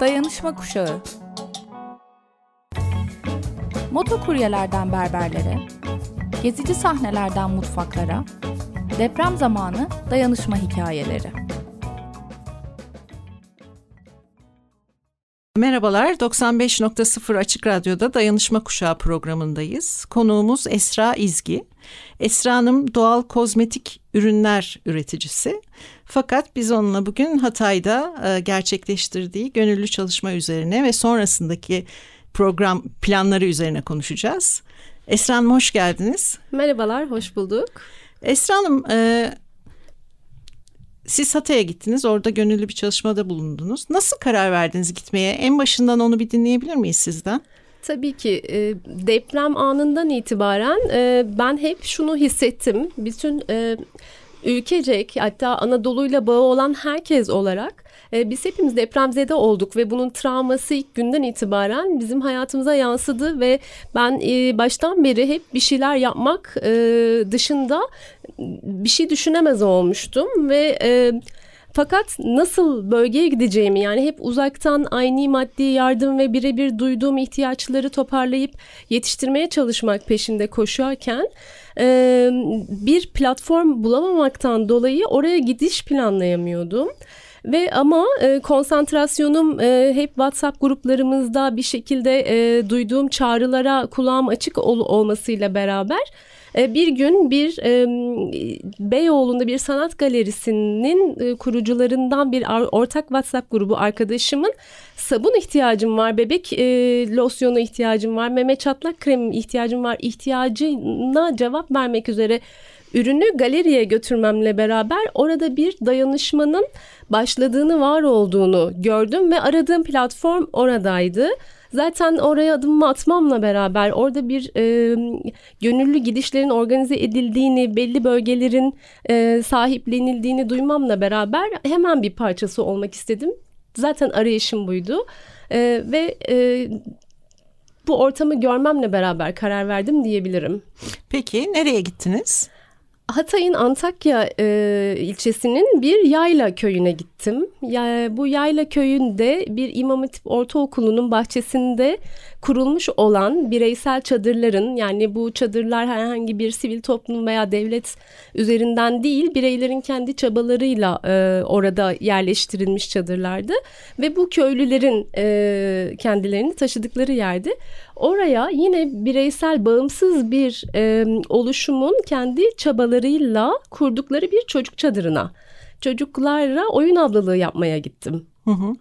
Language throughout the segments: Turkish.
Dayanışma Kuşağı Motokuryelerden berberlere, gezici sahnelerden mutfaklara, deprem zamanı dayanışma hikayeleri. Merhabalar, 95.0 Açık Radyo'da Dayanışma Kuşağı programındayız. Konuğumuz Esra İzgi. Esra Hanım doğal kozmetik ürünler üreticisi. Fakat biz onunla bugün Hatay'da e, gerçekleştirdiği gönüllü çalışma üzerine ve sonrasındaki program planları üzerine konuşacağız. Esra Hanım hoş geldiniz. Merhabalar, hoş bulduk. Esra Hanım, e, siz Hatay'a gittiniz, orada gönüllü bir çalışmada bulundunuz. Nasıl karar verdiniz gitmeye? En başından onu bir dinleyebilir miyiz sizden? Tabii ki e, deprem anından itibaren e, ben hep şunu hissettim. Bütün e, ülkecek hatta Anadolu'yla bağı olan herkes olarak e, biz hepimiz depremzede olduk ve bunun travması ilk günden itibaren bizim hayatımıza yansıdı ve ben e, baştan beri hep bir şeyler yapmak e, dışında bir şey düşünemez olmuştum ve e, fakat nasıl bölgeye gideceğimi yani hep uzaktan aynı maddi yardım ve birebir duyduğum ihtiyaçları toparlayıp yetiştirmeye çalışmak peşinde koşarken bir platform bulamamaktan dolayı oraya gidiş planlayamıyordum. Ve ama e, konsantrasyonum e, hep WhatsApp gruplarımızda bir şekilde e, duyduğum çağrılara kulağım açık ol, olmasıyla beraber e, bir gün bir e, Beyoğlu'nda bir sanat galerisinin e, kurucularından bir ortak WhatsApp grubu arkadaşımın sabun ihtiyacım var, bebek losyonu ihtiyacım var, meme çatlak kremi ihtiyacım var ihtiyacına cevap vermek üzere ürünü galeriye götürmemle beraber orada bir dayanışmanın başladığını, var olduğunu gördüm ve aradığım platform oradaydı. Zaten oraya adımımı atmamla beraber orada bir e, gönüllü gidişlerin organize edildiğini, belli bölgelerin e, sahiplenildiğini duymamla beraber hemen bir parçası olmak istedim. Zaten arayışım buydu. E, ve e, bu ortamı görmemle beraber karar verdim diyebilirim. Peki nereye gittiniz? Hatay'ın Antakya e, ilçesinin bir yayla köyüne gittim. Ya, bu yayla köyünde bir İmam Hatip Ortaokulu'nun bahçesinde kurulmuş olan bireysel çadırların yani bu çadırlar herhangi bir sivil toplum veya devlet üzerinden değil bireylerin kendi çabalarıyla e, orada yerleştirilmiş çadırlardı ve bu köylülerin e, kendilerini taşıdıkları yerdi. Oraya yine bireysel bağımsız bir e, oluşumun kendi çabalarıyla kurdukları bir çocuk çadırına çocuklarla oyun ablalığı yapmaya gittim. Hı hı.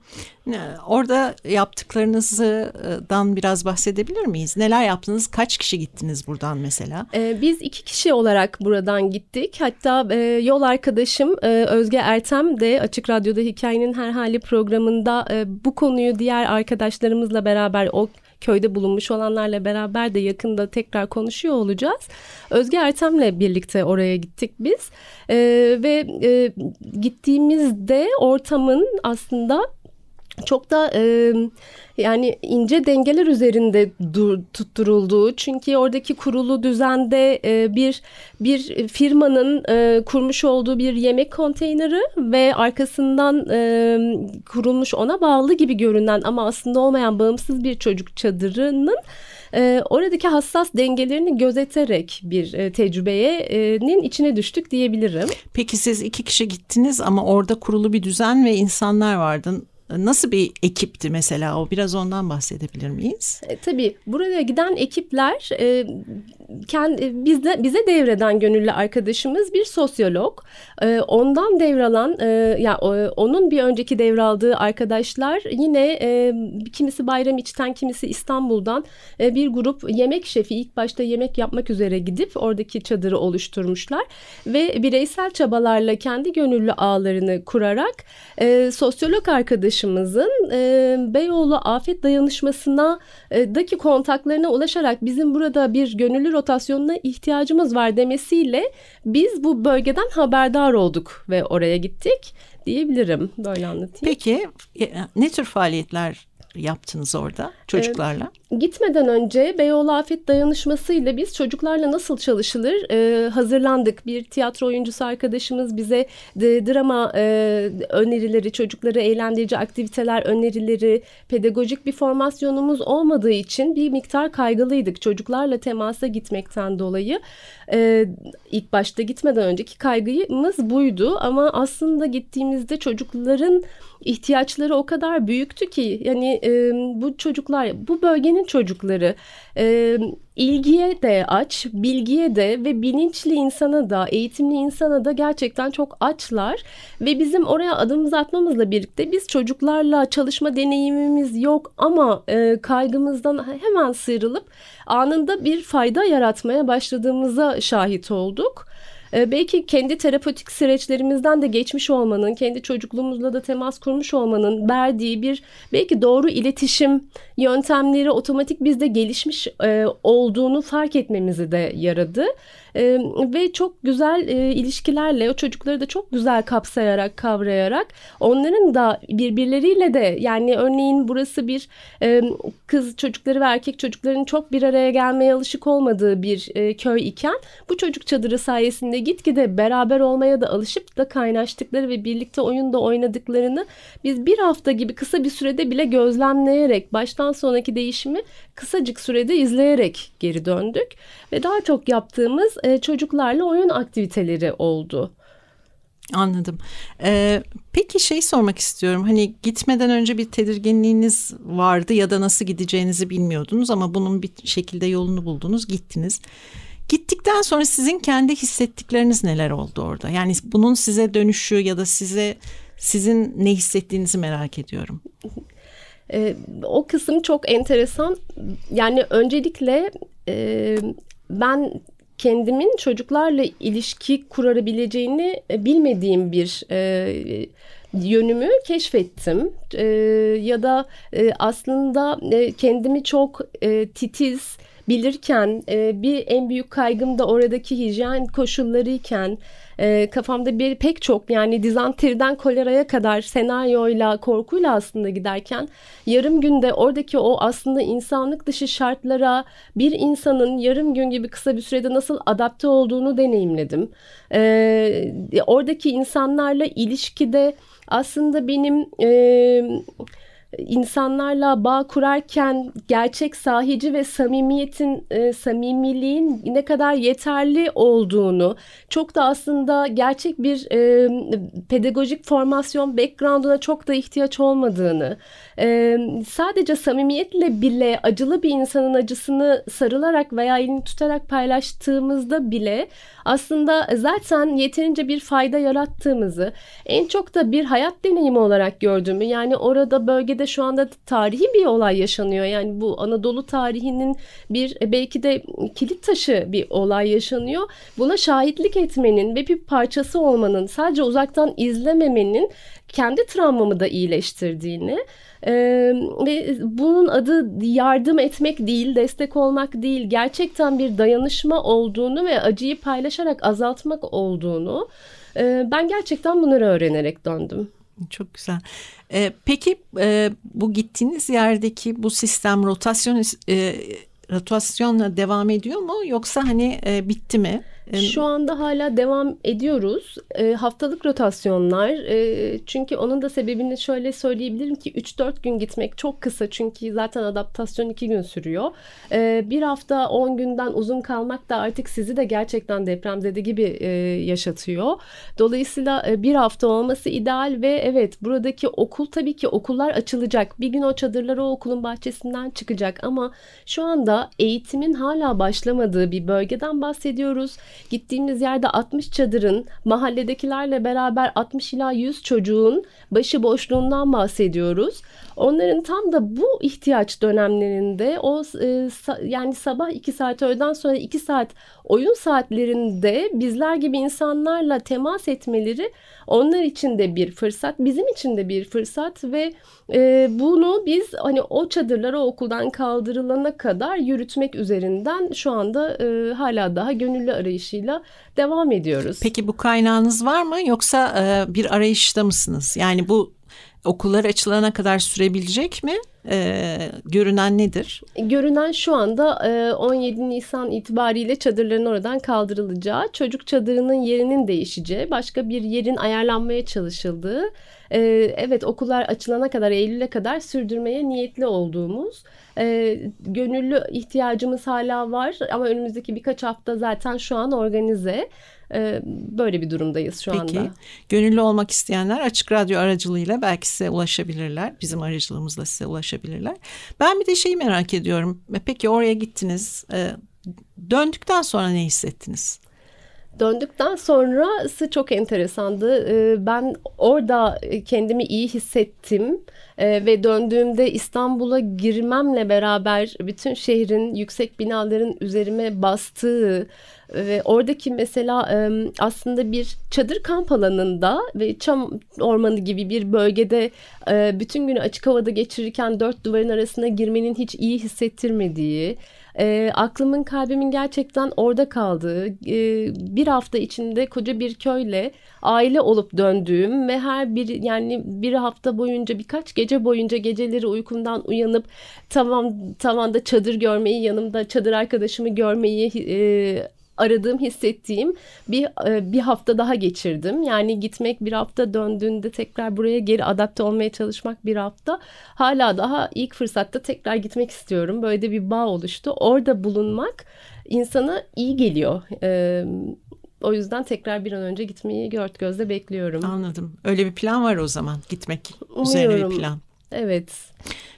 Orada yaptıklarınızdan biraz bahsedebilir miyiz? Neler yaptınız? Kaç kişi gittiniz buradan mesela? Ee, biz iki kişi olarak buradan gittik. Hatta e, yol arkadaşım e, Özge Ertem de Açık Radyo'da Hikayenin Her Hali programında e, bu konuyu diğer arkadaşlarımızla beraber o köyde bulunmuş olanlarla beraber de yakında tekrar konuşuyor olacağız. Özge Ertem'le birlikte oraya gittik biz e, ve e, gittiğimizde ortamın aslında çok da e, yani ince dengeler üzerinde dur, tutturulduğu çünkü oradaki kurulu düzende e, bir bir firmanın e, kurmuş olduğu bir yemek konteyneri ve arkasından e, kurulmuş ona bağlı gibi görünen ama aslında olmayan bağımsız bir çocuk çadırının e, oradaki hassas dengelerini gözeterek bir e, tecrübeyenin içine düştük diyebilirim. Peki siz iki kişi gittiniz ama orada kurulu bir düzen ve insanlar vardı. Nasıl bir ekipti mesela o? Biraz ondan bahsedebilir miyiz? E, tabii buraya giden ekipler e, kendi, bizde, bize devreden gönüllü arkadaşımız bir sosyolog. E, ondan devralan, e, yani onun bir önceki devraldığı arkadaşlar yine e, kimisi Bayram içten, kimisi İstanbul'dan e, bir grup yemek şefi ilk başta yemek yapmak üzere gidip oradaki çadırı oluşturmuşlar ve bireysel çabalarla kendi gönüllü ağlarını kurarak e, sosyolog arkadaşımızın e, Beyoğlu Afet Dayanışması'na e, daki kontaklarına ulaşarak bizim burada bir gönüllü rotasyonuna ihtiyacımız var demesiyle biz bu bölgeden haberdar olduk ve oraya gittik diyebilirim. Böyle anlatayım. Peki e, ne tür faaliyetler yaptınız orada çocuklarla? gitmeden önce Beyoğlu Afet Dayanışması ile biz çocuklarla nasıl çalışılır e, hazırlandık. Bir tiyatro oyuncusu arkadaşımız bize de, drama e, önerileri, çocukları eğlendirici aktiviteler önerileri, pedagojik bir formasyonumuz olmadığı için bir miktar kaygılıydık. Çocuklarla temasa gitmekten dolayı e, ilk başta gitmeden önceki kaygımız buydu. Ama aslında gittiğimizde çocukların ihtiyaçları o kadar büyüktü ki yani e, bu çocuklar bu bölgenin çocukları e, ilgiye de aç, bilgiye de ve bilinçli insana da, eğitimli insana da gerçekten çok açlar ve bizim oraya adımımızı atmamızla birlikte biz çocuklarla çalışma deneyimimiz yok ama e, kaygımızdan hemen sıyrılıp anında bir fayda yaratmaya başladığımıza şahit olduk. Ee, belki kendi terapötik süreçlerimizden de geçmiş olmanın, kendi çocukluğumuzla da temas kurmuş olmanın verdiği bir belki doğru iletişim yöntemleri otomatik bizde gelişmiş e, olduğunu fark etmemizi de yaradı. E, ve çok güzel e, ilişkilerle o çocukları da çok güzel kapsayarak, kavrayarak onların da birbirleriyle de yani örneğin burası bir e, kız çocukları ve erkek çocukların çok bir araya gelmeye alışık olmadığı bir e, köy iken bu çocuk çadırı sayesinde gitgide beraber olmaya da alışıp da kaynaştıkları ve birlikte oyunda oynadıklarını biz bir hafta gibi kısa bir sürede bile gözlemleyerek baştan sonraki değişimi kısacık sürede izleyerek geri döndük. Ve daha çok yaptığımız e, çocuklarla oyun aktiviteleri oldu. Anladım. Ee, peki şey sormak istiyorum. Hani gitmeden önce bir tedirginliğiniz vardı ya da nasıl gideceğinizi bilmiyordunuz ama bunun bir şekilde yolunu buldunuz, gittiniz. Gittikten sonra sizin kendi hissettikleriniz neler oldu orada? Yani bunun size dönüşü ya da size sizin ne hissettiğinizi merak ediyorum. Ee, o kısım çok enteresan. Yani öncelikle e, ben kendimin çocuklarla ilişki kurabileceğini e, bilmediğim bir e, yönümü keşfettim. E, ya da e, aslında e, kendimi çok e, titiz bilirken e, bir en büyük kaygım da oradaki hijyen koşullarıyken e, kafamda bir pek çok yani dizanteriden koleraya kadar senaryoyla korkuyla aslında giderken yarım günde oradaki o aslında insanlık dışı şartlara bir insanın yarım gün gibi kısa bir sürede nasıl adapte olduğunu deneyimledim. E, oradaki insanlarla ilişkide aslında benim e, insanlarla bağ kurarken gerçek sahici ve samimiyetin e, samimiliğin ne kadar yeterli olduğunu çok da aslında gerçek bir e, pedagojik formasyon background'una çok da ihtiyaç olmadığını e, sadece samimiyetle bile acılı bir insanın acısını sarılarak veya elini tutarak paylaştığımızda bile aslında zaten yeterince bir fayda yarattığımızı en çok da bir hayat deneyimi olarak gördüğümü yani orada bölgede şu anda tarihi bir olay yaşanıyor. Yani bu Anadolu tarihinin bir e, belki de kilit taşı bir olay yaşanıyor. Buna şahitlik etmenin ve bir parçası olmanın sadece uzaktan izlememenin kendi travmamı da iyileştirdiğini ee, ve bunun adı yardım etmek değil, destek olmak değil, gerçekten bir dayanışma olduğunu ve acıyı paylaşarak azaltmak olduğunu e, ben gerçekten bunları öğrenerek döndüm. Çok güzel. Ee, peki e, bu gittiğiniz yerdeki bu sistem rotasyon e, rotasyonla devam ediyor mu yoksa hani e, bitti mi? Şu anda hala devam ediyoruz. E, haftalık rotasyonlar. E, çünkü onun da sebebini şöyle söyleyebilirim ki 3-4 gün gitmek çok kısa. Çünkü zaten adaptasyon 2 gün sürüyor. E, bir hafta 10 günden uzun kalmak da artık sizi de gerçekten depremzede gibi e, yaşatıyor. Dolayısıyla e, bir hafta olması ideal ve evet buradaki okul tabii ki okullar açılacak. Bir gün o çadırlar o okulun bahçesinden çıkacak ama şu anda eğitimin hala başlamadığı bir bölgeden bahsediyoruz. Gittiğimiz yerde 60 çadırın mahalledekilerle beraber 60 ila 100 çocuğun başı boşluğundan bahsediyoruz. Onların tam da bu ihtiyaç dönemlerinde o e, yani sabah 2 saat öğleden sonra 2 saat oyun saatlerinde bizler gibi insanlarla temas etmeleri onlar için de bir fırsat, bizim için de bir fırsat ve e, bunu biz hani o çadırları o okuldan kaldırılana kadar yürütmek üzerinden şu anda e, hala daha gönüllü arayışıyla devam ediyoruz. Peki bu kaynağınız var mı yoksa e, bir arayışta mısınız? Yani bu okullar açılana kadar sürebilecek mi? E, görünen nedir? Görünen şu anda e, 17 Nisan itibariyle çadırların oradan kaldırılacağı, çocuk çadırının yerinin değişeceği, başka bir yerin ayarlanmaya çalışıldığı, e, evet okullar açılana kadar Eylül'e kadar sürdürmeye niyetli olduğumuz, e, gönüllü ihtiyacımız hala var ama önümüzdeki birkaç hafta zaten şu an organize. Ee, böyle bir durumdayız şu Peki, anda. Peki gönüllü olmak isteyenler Açık Radyo aracılığıyla belki size ulaşabilirler. Bizim aracılığımızla size ulaşabilirler. Ben bir de şeyi merak ediyorum. E, peki oraya gittiniz. E, döndükten sonra ne hissettiniz? Döndükten sonrası çok enteresandı. Ee, ben orada kendimi iyi hissettim ee, ve döndüğümde İstanbul'a girmemle beraber bütün şehrin yüksek binaların üzerime bastığı ve oradaki mesela aslında bir çadır kamp alanında ve çam ormanı gibi bir bölgede bütün günü açık havada geçirirken dört duvarın arasına girmenin hiç iyi hissettirmediği e, aklımın kalbimin gerçekten orada kaldığı e, bir hafta içinde koca bir köyle aile olup döndüğüm ve her bir yani bir hafta boyunca birkaç gece boyunca geceleri uykumdan uyanıp tavan tavanda çadır görmeyi yanımda çadır arkadaşımı görmeyi e, aradığım, hissettiğim bir e, bir hafta daha geçirdim. Yani gitmek bir hafta döndüğünde tekrar buraya geri adapte olmaya çalışmak bir hafta. Hala daha ilk fırsatta tekrar gitmek istiyorum. Böyle de bir bağ oluştu. Orada bulunmak insana iyi geliyor. E, o yüzden tekrar bir an önce gitmeyi dört gözle bekliyorum. Anladım. Öyle bir plan var o zaman gitmek Umuyorum. üzerine bir plan. Evet.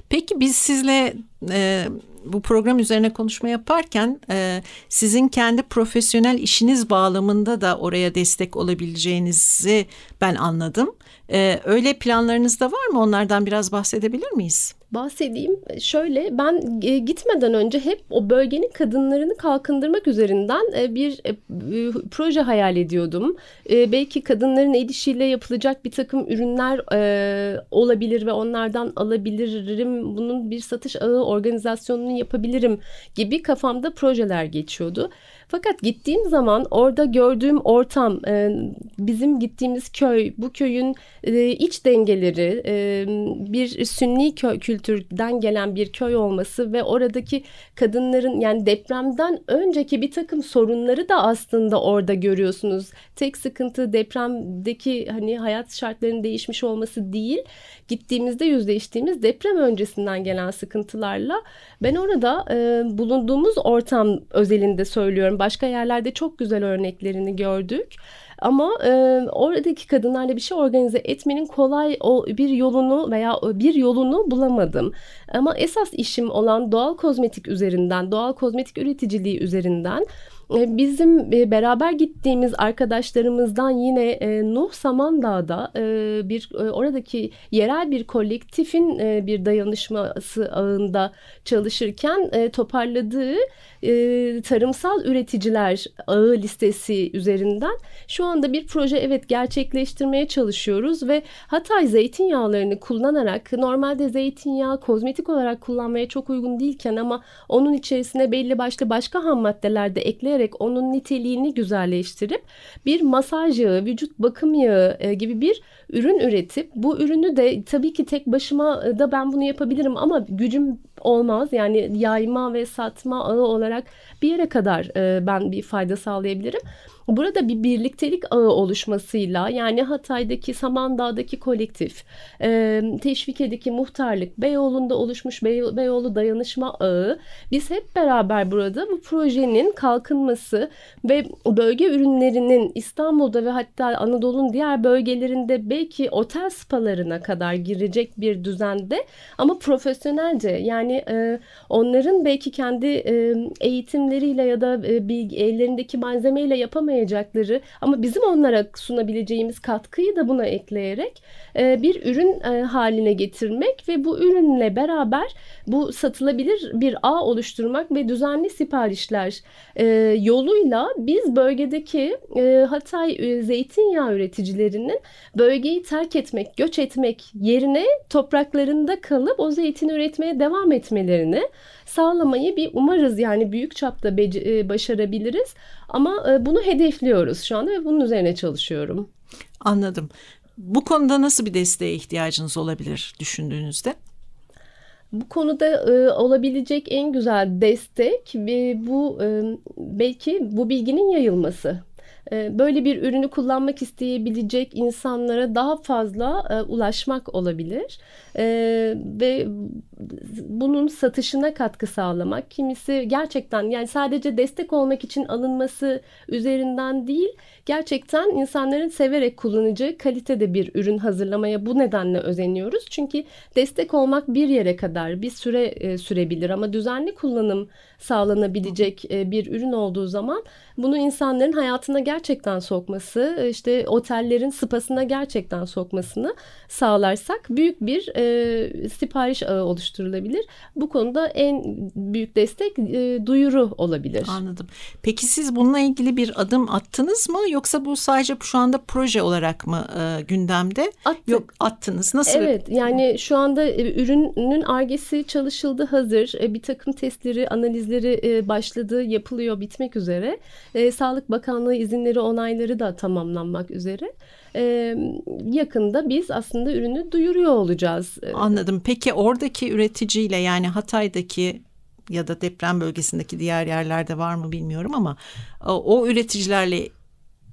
Peki biz sizle e, bu program üzerine konuşma yaparken e, sizin kendi profesyonel işiniz bağlamında da oraya destek olabileceğinizi ben anladım. E, öyle planlarınız da var mı? Onlardan biraz bahsedebilir miyiz? Bahsedeyim. Şöyle ben e, gitmeden önce hep o bölgenin kadınlarını kalkındırmak üzerinden e, bir e, proje hayal ediyordum. Belki kadınların el işiyle yapılacak bir takım ürünler olabilir ve onlardan alabilirim. Bunun bir satış ağı organizasyonunu yapabilirim gibi kafamda projeler geçiyordu. Fakat gittiğim zaman orada gördüğüm ortam, bizim gittiğimiz köy, bu köyün iç dengeleri, bir sünni köy kültürden gelen bir köy olması ve oradaki kadınların yani depremden önceki bir takım sorunları da aslında orada görüyorsunuz. Tek sıkıntı depremdeki hani hayat şartlarının değişmiş olması değil, gittiğimizde yüzleştiğimiz deprem öncesinden gelen sıkıntılarla ben orada bulunduğumuz ortam özelinde söylüyorum Başka yerlerde çok güzel örneklerini gördük. Ama e, oradaki kadınlarla bir şey organize etmenin kolay o bir yolunu veya bir yolunu bulamadım. Ama esas işim olan doğal kozmetik üzerinden, doğal kozmetik üreticiliği üzerinden e, Bizim e, beraber gittiğimiz arkadaşlarımızdan yine e, Nuh Samandağ'da bir oradaki yerel bir kolektifin bir dayanışması ağında çalışırken toparladığı tarımsal üreticiler ağı listesi üzerinden şu anda bir proje evet gerçekleştirmeye çalışıyoruz ve Hatay zeytinyağlarını kullanarak normalde zeytinyağı kozmetik olarak kullanmaya çok uygun değilken ama onun içerisine belli başlı başka ham maddeler de ekleyerek onun niteliğini güzelleştirip bir masaj yağı, vücut bakım yağı e, gibi bir ürün üretip bu ürünü de tabii ki tek başıma e, da ben bunu yapabilirim ama gücüm olmaz. Yani yayma ve satma ağı olarak bir yere kadar e, ben bir fayda sağlayabilirim. Burada bir birliktelik ağı oluşmasıyla yani Hatay'daki Samandağ'daki kolektif, e, Teşvike'deki muhtarlık, Beyoğlu'nda oluşmuş Bey, Beyoğlu dayanışma ağı biz hep beraber burada bu projenin kalkınması ve bölge ürünlerinin İstanbul'da ve hatta Anadolu'nun diğer bölgelerinde belki otel spalarına kadar girecek bir düzende ama profesyonelce yani e, onların belki kendi e, eğitimleriyle ya da e, bilgi, ellerindeki malzemeyle yapamayacakları ama bizim onlara sunabileceğimiz katkıyı da buna ekleyerek e, bir ürün e, haline getirmek ve bu ürünle beraber bu satılabilir bir ağ oluşturmak ve düzenli siparişler e, yoluyla biz bölgedeki Hatay zeytinyağı üreticilerinin bölgeyi terk etmek, göç etmek yerine topraklarında kalıp o zeytin üretmeye devam etmelerini sağlamayı bir umarız yani büyük çapta başarabiliriz. Ama bunu hedefliyoruz şu anda ve bunun üzerine çalışıyorum. Anladım. bu konuda nasıl bir desteğe ihtiyacınız olabilir düşündüğünüzde? Bu konuda e, olabilecek en güzel destek e, bu e, belki bu bilginin yayılması. E, böyle bir ürünü kullanmak isteyebilecek insanlara daha fazla e, ulaşmak olabilir. E, ve bunun satışına katkı sağlamak kimisi gerçekten yani sadece destek olmak için alınması üzerinden değil gerçekten insanların severek kullanacağı kalitede bir ürün hazırlamaya bu nedenle özeniyoruz. Çünkü destek olmak bir yere kadar bir süre e, sürebilir ama düzenli kullanım sağlanabilecek e, bir ürün olduğu zaman bunu insanların hayatına gerçekten sokması, işte otellerin spasına gerçekten sokmasını sağlarsak büyük bir e, sipariş ağı oluşturulabilir. Bu konuda en büyük destek e, duyuru olabilir. Anladım. Peki siz bununla ilgili bir adım attınız mı yoksa bu sadece şu anda proje olarak mı e, gündemde? Attık. Yok attınız. Nasıl? Evet yani şu anda e, ürünün argesi çalışıldı hazır. E, bir takım testleri, analizleri e, başladı, yapılıyor, bitmek üzere. E, Sağlık Bakanlığı izinleri, onayları da tamamlanmak üzere. E, yakında biz aslında ürünü duyuruyor olacağız. E, Anladım. Peki oradaki üreticiyle yani Hatay'daki ya da deprem bölgesindeki diğer yerlerde var mı bilmiyorum ama o, o üreticilerle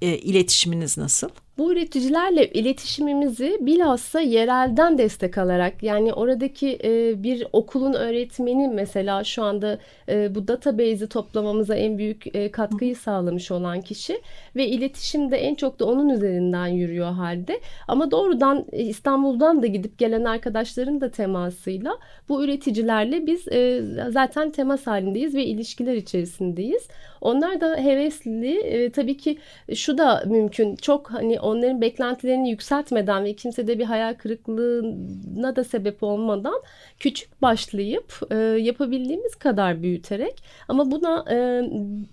e, iletişiminiz nasıl? Bu üreticilerle iletişimimizi bilhassa yerelden destek alarak yani oradaki e, bir okulun öğretmeni mesela şu anda e, bu database'i toplamamıza en büyük e, katkıyı sağlamış olan kişi ve iletişim de en çok da onun üzerinden yürüyor halde. Ama doğrudan e, İstanbul'dan da gidip gelen arkadaşların da temasıyla bu üreticilerle biz e, zaten temas halindeyiz ve ilişkiler içerisindeyiz. Onlar da hevesli. E, tabii ki şu da mümkün. Çok hani onların beklentilerini yükseltmeden ve kimsede bir hayal kırıklığına da sebep olmadan küçük başlayıp e, yapabildiğimiz kadar büyüterek ama buna e,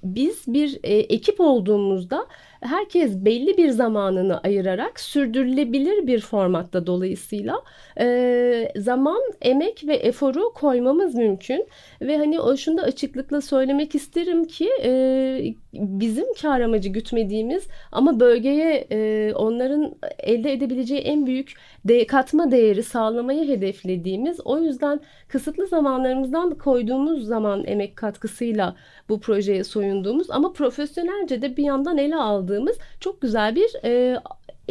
biz bir e, ekip olduğumuzda herkes belli bir zamanını ayırarak sürdürülebilir bir formatta dolayısıyla e, zaman, emek ve eforu koymamız mümkün. Ve hani o şunu da açıklıkla söylemek isterim ki e, bizim kar amacı gütmediğimiz ama bölgeye e, onların elde edebileceği en büyük de, katma değeri sağlamayı hedeflediğimiz o yüzden kısıtlı zamanlarımızdan koyduğumuz zaman emek katkısıyla bu projeye soyunduğumuz ama profesyonelce de bir yandan ele aldığımız çok güzel bir e,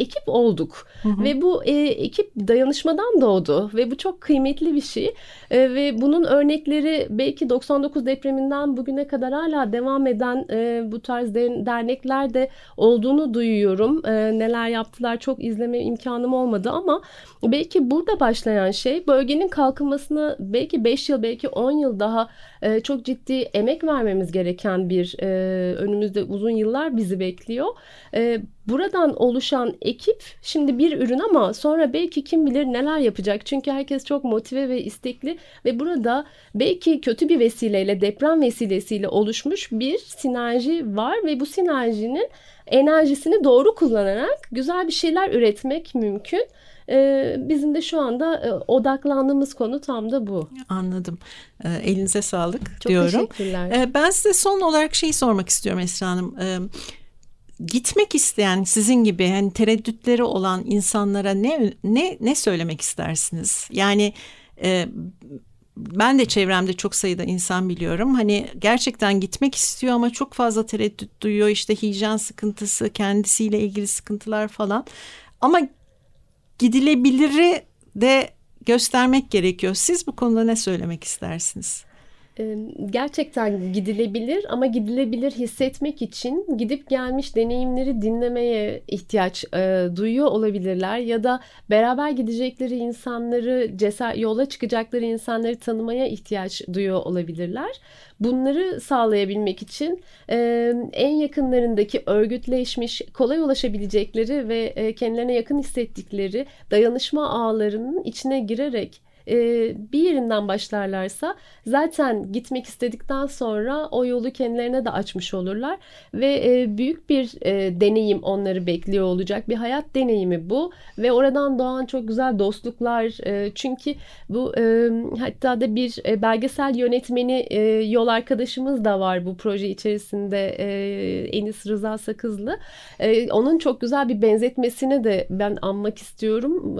ekip olduk hı hı. ve bu e, ekip dayanışmadan doğdu ve bu çok kıymetli bir şey e, ve bunun örnekleri belki 99 depreminden bugüne kadar hala devam eden e, bu tarz de, dernekler olduğunu duyuyorum. E, neler yaptılar çok izleme imkanım olmadı ama belki burada başlayan şey bölgenin kalkınmasını belki 5 yıl belki 10 yıl daha e, çok ciddi emek vermemiz gereken bir e, önümüzde uzun yıllar bizi bekliyor. E, buradan oluşan ekip şimdi bir ürün ama sonra belki kim bilir neler yapacak. Çünkü herkes çok motive ve istekli ve burada belki kötü bir vesileyle deprem vesilesiyle oluşmuş bir sinerji var ve bu sinerjinin enerjisini doğru kullanarak güzel bir şeyler üretmek mümkün. Ee, bizim de şu anda e, odaklandığımız konu tam da bu. Anladım. Ee, elinize sağlık Çok diyorum. Çok teşekkürler. Ee, ben size son olarak şeyi sormak istiyorum Esra Hanım. Gitmek isteyen sizin gibi hani tereddütleri olan insanlara ne ne ne söylemek istersiniz? Yani e, ben de çevremde çok sayıda insan biliyorum. Hani gerçekten gitmek istiyor ama çok fazla tereddüt duyuyor. İşte hijyen sıkıntısı, kendisiyle ilgili sıkıntılar falan. Ama gidilebiliri de göstermek gerekiyor. Siz bu konuda ne söylemek istersiniz? Gerçekten gidilebilir ama gidilebilir hissetmek için gidip gelmiş deneyimleri dinlemeye ihtiyaç e, duyuyor olabilirler ya da beraber gidecekleri insanları cesaret yola çıkacakları insanları tanımaya ihtiyaç duyuyor olabilirler. Bunları sağlayabilmek için e, en yakınlarındaki örgütleşmiş, kolay ulaşabilecekleri ve e, kendilerine yakın hissettikleri dayanışma ağlarının içine girerek e, bir yerinden başlarlarsa zaten gitmek istedikten sonra o yolu kendilerine de açmış olurlar ve e, büyük bir e, deneyim onları bekliyor olacak. Bir hayat deneyimi bu ve oradan doğan çok güzel dostluklar çünkü bu hatta da bir belgesel yönetmeni yol arkadaşımız da var bu proje içerisinde Enis Rıza Sakızlı. Onun çok güzel bir benzetmesini de ben anmak istiyorum.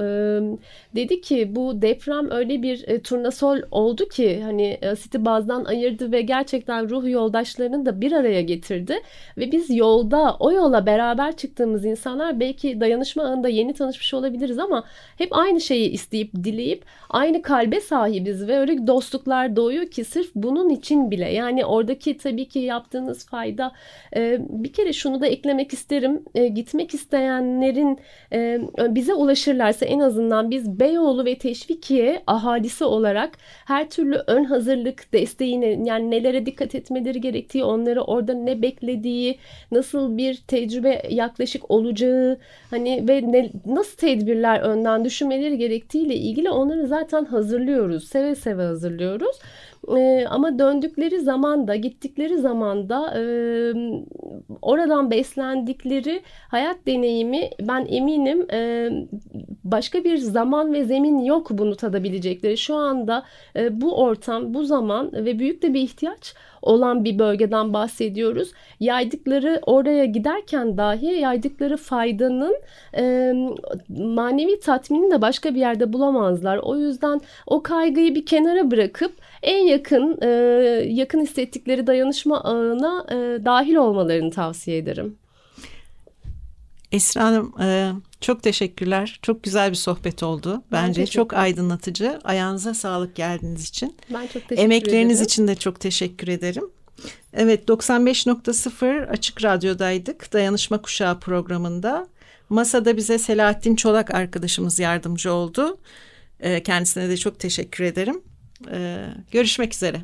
Dedi ki bu deprem öyle bir e, turnasol oldu ki hani e, City bazdan ayırdı ve gerçekten ruh yoldaşlarını da bir araya getirdi. Ve biz yolda o yola beraber çıktığımız insanlar belki dayanışma ağında yeni tanışmış olabiliriz ama hep aynı şeyi isteyip dileyip aynı kalbe sahibiz. Ve öyle dostluklar doğuyor ki sırf bunun için bile. Yani oradaki tabii ki yaptığınız fayda e, bir kere şunu da eklemek isterim. E, gitmek isteyenlerin e, bize ulaşırlarsa en azından biz Beyoğlu ve Teşvikiye ahalisi olarak her türlü ön hazırlık desteğini yani nelere dikkat etmeleri gerektiği onları orada ne beklediği nasıl bir tecrübe yaklaşık olacağı hani ve ne, nasıl tedbirler önden düşünmeleri gerektiğiyle ilgili onları zaten hazırlıyoruz seve seve hazırlıyoruz. E, ama döndükleri zaman da gittikleri zaman da e, oradan beslendikleri hayat deneyimi ben eminim e, başka bir zaman ve zemin yok bunu tadabilecekleri. Şu anda e, bu ortam, bu zaman ve büyük de bir ihtiyaç olan bir bölgeden bahsediyoruz. Yaydıkları oraya giderken dahi yaydıkları faydanın e, manevi tatminini de başka bir yerde bulamazlar. O yüzden o kaygıyı bir kenara bırakıp en yakın e, yakın hissettikleri dayanışma ağına e, dahil olmalarını tavsiye ederim. Esra Hanım e, çok teşekkürler. Çok güzel bir sohbet oldu. Bence çok aydınlatıcı. Ayağınıza sağlık geldiğiniz için. Ben çok teşekkür Emekleriniz ederim. için de çok teşekkür ederim. Evet 95.0 Açık Radyo'daydık. Dayanışma Kuşağı programında. Masada bize Selahattin Çolak arkadaşımız yardımcı oldu. Kendisine de çok teşekkür ederim. Görüşmek üzere.